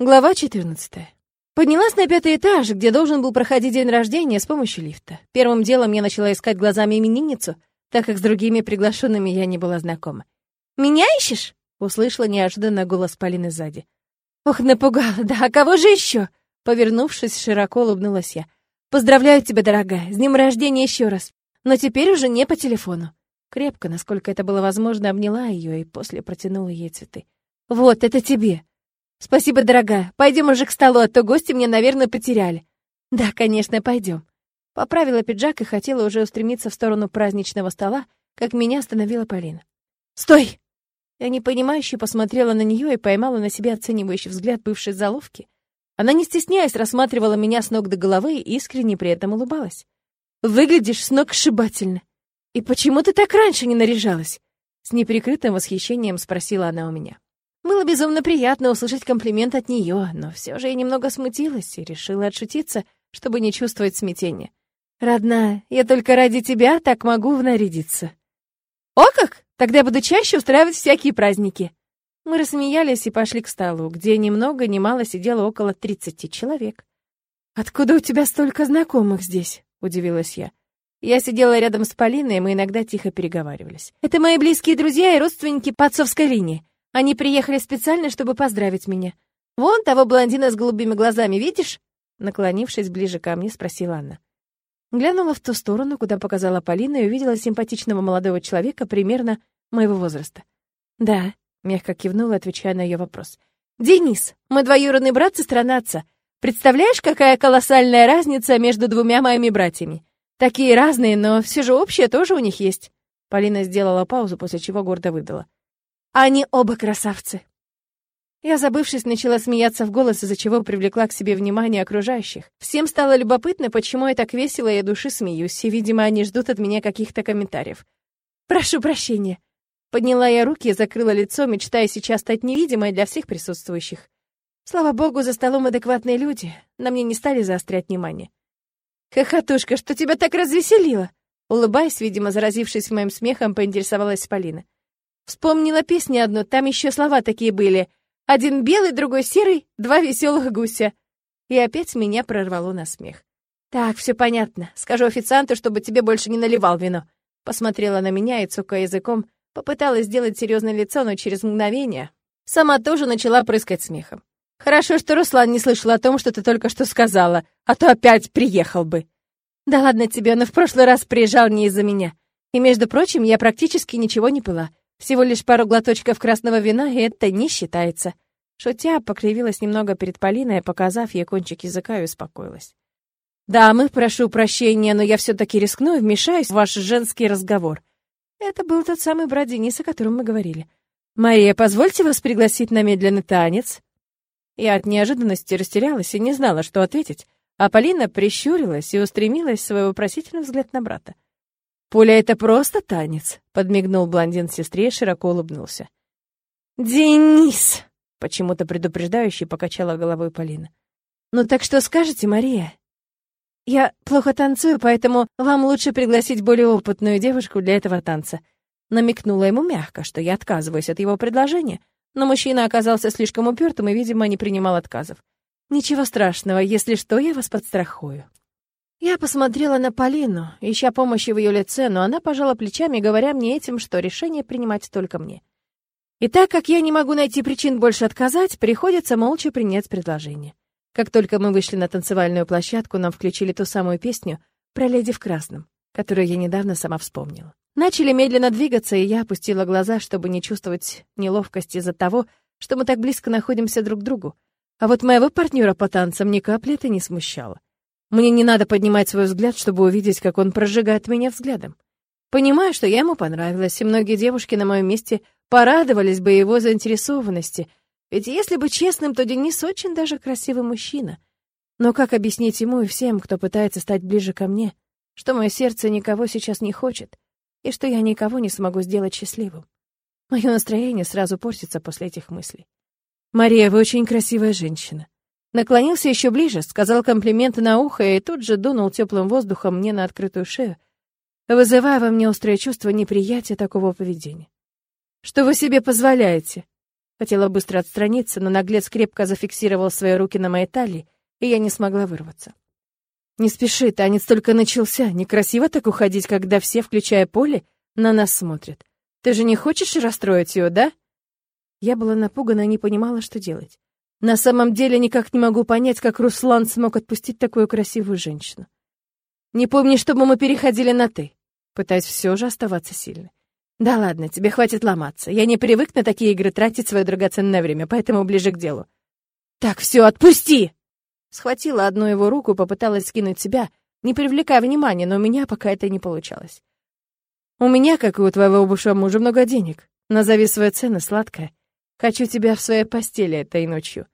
Глава 14. Поднялась на пятый этаж, где должен был проходить день рождения с помощью лифта. Первым делом я начала искать глазами именинницу, так как с другими приглашенными я не была знакома. «Меня ищешь?» — услышала неожиданно голос Полины сзади. «Ох, напугала, да, а кого же еще?» Повернувшись, широко улыбнулась я. «Поздравляю тебя, дорогая, с днем рождения еще раз, но теперь уже не по телефону». Крепко, насколько это было возможно, обняла ее и после протянула ей цветы. «Вот, это тебе!» «Спасибо, дорогая. Пойдем уже к столу, а то гости мне, наверное, потеряли». «Да, конечно, пойдем». Поправила пиджак и хотела уже устремиться в сторону праздничного стола, как меня остановила Полина. «Стой!» Я непонимающе посмотрела на нее и поймала на себе оценивающий взгляд бывшей заловки. Она, не стесняясь, рассматривала меня с ног до головы и искренне при этом улыбалась. «Выглядишь с ног сшибательно. И почему ты так раньше не наряжалась?» С неприкрытым восхищением спросила она у меня. Было безумно приятно услышать комплимент от нее, но все же я немного смутилась и решила отшутиться, чтобы не чувствовать смятения. «Родная, я только ради тебя так могу внарядиться». «О как! Тогда буду чаще устраивать всякие праздники». Мы рассмеялись и пошли к столу, где ни много ни мало сидело около тридцати человек. «Откуда у тебя столько знакомых здесь?» — удивилась я. Я сидела рядом с Полиной, и мы иногда тихо переговаривались. «Это мои близкие друзья и родственники по отцовской линии. Они приехали специально, чтобы поздравить меня. Вон того блондина с голубыми глазами, видишь?» Наклонившись ближе ко мне, спросила Анна. Глянула в ту сторону, куда показала Полина, и увидела симпатичного молодого человека примерно моего возраста. «Да», — мягко кивнула, отвечая на ее вопрос. «Денис, мой двоюродный брат стороны отца. Представляешь, какая колоссальная разница между двумя моими братьями? Такие разные, но все же общее тоже у них есть». Полина сделала паузу, после чего гордо выдала. Они оба красавцы. Я, забывшись, начала смеяться в голос, из-за чего привлекла к себе внимание окружающих. Всем стало любопытно, почему я так весело и души смеюсь, и, видимо, они ждут от меня каких-то комментариев. «Прошу прощения». Подняла я руки и закрыла лицо, мечтая сейчас стать невидимой для всех присутствующих. Слава богу, за столом адекватные люди, на мне не стали заострять внимание. «Хохотушка, что тебя так развеселило?» Улыбаясь, видимо, заразившись моим смехом, поинтересовалась Полина. Вспомнила песни одну, там еще слова такие были. Один белый, другой серый, два веселых гуся. И опять меня прорвало на смех. «Так, все понятно. Скажу официанту, чтобы тебе больше не наливал вино». Посмотрела на меня и, цукая языком, попыталась сделать серьезное лицо, но через мгновение сама тоже начала прыскать смехом. «Хорошо, что Руслан не слышал о том, что ты только что сказала, а то опять приехал бы». «Да ладно тебе, он в прошлый раз приезжал не из-за меня. И, между прочим, я практически ничего не пила. Всего лишь пару глоточков красного вина, и это не считается. Шутя, покривилась немного перед Полиной, показав ей кончик языка и успокоилась. «Дамы, прошу прощения, но я все-таки рискну и вмешаюсь в ваш женский разговор». Это был тот самый брат Дениса, о котором мы говорили. «Мария, позвольте вас пригласить на медленный танец?» Я от неожиданности растерялась и не знала, что ответить, а Полина прищурилась и устремилась свой вопросительный взгляд на брата. «Пуля — это просто танец», — подмигнул блондин сестре и широко улыбнулся. «Денис!» — почему-то предупреждающе покачала головой Полина. «Ну так что скажете, Мария?» «Я плохо танцую, поэтому вам лучше пригласить более опытную девушку для этого танца». Намекнула ему мягко, что я отказываюсь от его предложения, но мужчина оказался слишком упертым и, видимо, не принимал отказов. «Ничего страшного, если что, я вас подстрахую». Я посмотрела на Полину, ища помощи в ее лице, но она пожала плечами, говоря мне этим, что решение принимать только мне. И так как я не могу найти причин больше отказать, приходится молча принять предложение. Как только мы вышли на танцевальную площадку, нам включили ту самую песню про леди в красном, которую я недавно сама вспомнила. Начали медленно двигаться, и я опустила глаза, чтобы не чувствовать неловкости из-за того, что мы так близко находимся друг к другу. А вот моего партнера по танцам ни капли это не смущало. Мне не надо поднимать свой взгляд, чтобы увидеть, как он прожигает меня взглядом. Понимаю, что я ему понравилась, и многие девушки на моем месте порадовались бы его заинтересованности. Ведь если быть честным, то Денис очень даже красивый мужчина. Но как объяснить ему и всем, кто пытается стать ближе ко мне, что мое сердце никого сейчас не хочет, и что я никого не смогу сделать счастливым? Мое настроение сразу портится после этих мыслей. «Мария, вы очень красивая женщина. Наклонился еще ближе, сказал комплименты на ухо и тут же дунул теплым воздухом мне на открытую шею, вызывая во мне острое чувство неприятия такого поведения. «Что вы себе позволяете?» Хотела быстро отстраниться, но наглец крепко зафиксировал свои руки на моей талии, и я не смогла вырваться. «Не спеши, танец только начался. Некрасиво так уходить, когда все, включая Поле, на нас смотрят. Ты же не хочешь расстроить ее, да?» Я была напугана и не понимала, что делать. На самом деле никак не могу понять, как Руслан смог отпустить такую красивую женщину. Не помню, чтобы мы переходили на «ты». Пытаюсь все же оставаться сильной. Да ладно, тебе хватит ломаться. Я не привык на такие игры тратить свое драгоценное время, поэтому ближе к делу. Так, все, отпусти! Схватила одну его руку, попыталась скинуть себя, не привлекая внимания, но у меня пока это не получалось. У меня, как и у твоего бывшего мужа, много денег. Назови свою цену, сладкая. Хочу тебя в своей постели этой ночью.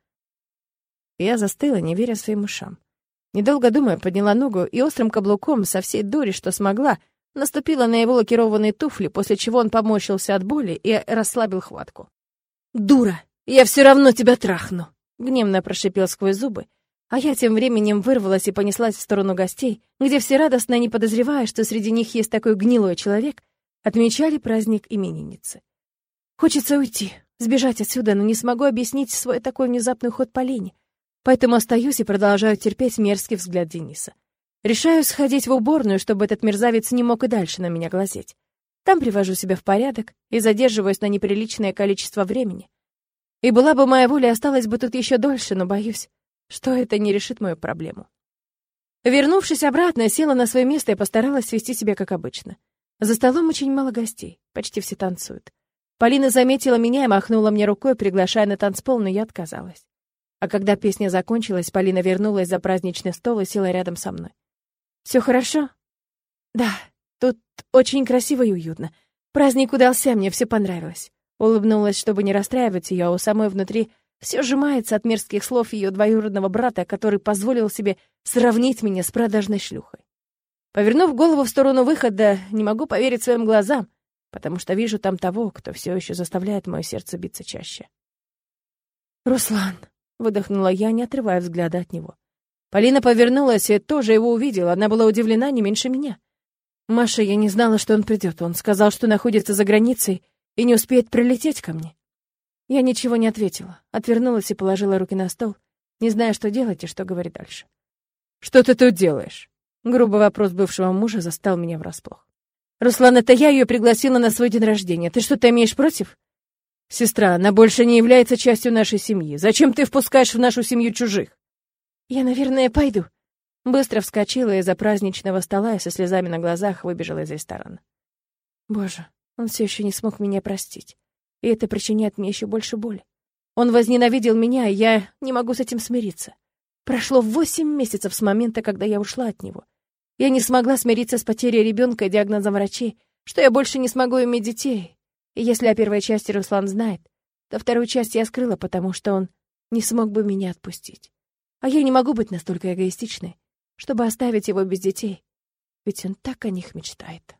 Я застыла, не веря своим ушам. Недолго думая, подняла ногу и острым каблуком со всей дури, что смогла, наступила на его лакированные туфли, после чего он поморщился от боли и расслабил хватку. «Дура! Я все равно тебя трахну!» — гневно прошипел сквозь зубы, а я тем временем вырвалась и понеслась в сторону гостей, где все радостно, не подозревая, что среди них есть такой гнилой человек, отмечали праздник именинницы. Хочется уйти, сбежать отсюда, но не смогу объяснить свой такой внезапный ход по лени, поэтому остаюсь и продолжаю терпеть мерзкий взгляд Дениса. Решаю сходить в уборную, чтобы этот мерзавец не мог и дальше на меня глазеть. Там привожу себя в порядок и задерживаюсь на неприличное количество времени. И была бы моя воля, осталась бы тут еще дольше, но боюсь, что это не решит мою проблему. Вернувшись обратно, села на свое место и постаралась вести себя как обычно. За столом очень мало гостей, почти все танцуют. Полина заметила меня и махнула мне рукой, приглашая на танцпол, но я отказалась. А когда песня закончилась, Полина вернулась за праздничный стол и села рядом со мной. Все хорошо?» «Да, тут очень красиво и уютно. Праздник удался, мне все понравилось». Улыбнулась, чтобы не расстраивать ее, а у самой внутри все сжимается от мерзких слов ее двоюродного брата, который позволил себе сравнить меня с продажной шлюхой. Повернув голову в сторону выхода, не могу поверить своим глазам, потому что вижу там того, кто все еще заставляет мое сердце биться чаще. «Руслан!» — выдохнула я, не отрывая взгляда от него. Полина повернулась и тоже его увидела. Она была удивлена не меньше меня. «Маша, я не знала, что он придет. Он сказал, что находится за границей и не успеет прилететь ко мне. Я ничего не ответила, отвернулась и положила руки на стол, не зная, что делать и что говорить дальше. «Что ты тут делаешь?» Грубый вопрос бывшего мужа застал меня врасплох. «Руслан, это я ее пригласила на свой день рождения. Ты что-то имеешь против?» «Сестра, она больше не является частью нашей семьи. Зачем ты впускаешь в нашу семью чужих?» «Я, наверное, пойду». Быстро вскочила из-за праздничного стола и со слезами на глазах выбежала из ресторана. Боже, он все еще не смог меня простить и это причиняет мне еще больше боли. Он возненавидел меня, и я не могу с этим смириться. Прошло восемь месяцев с момента, когда я ушла от него. Я не смогла смириться с потерей ребенка и диагнозом врачей, что я больше не смогу иметь детей. И если о первой части Руслан знает, то вторую часть я скрыла, потому что он не смог бы меня отпустить. А я не могу быть настолько эгоистичной, чтобы оставить его без детей, ведь он так о них мечтает.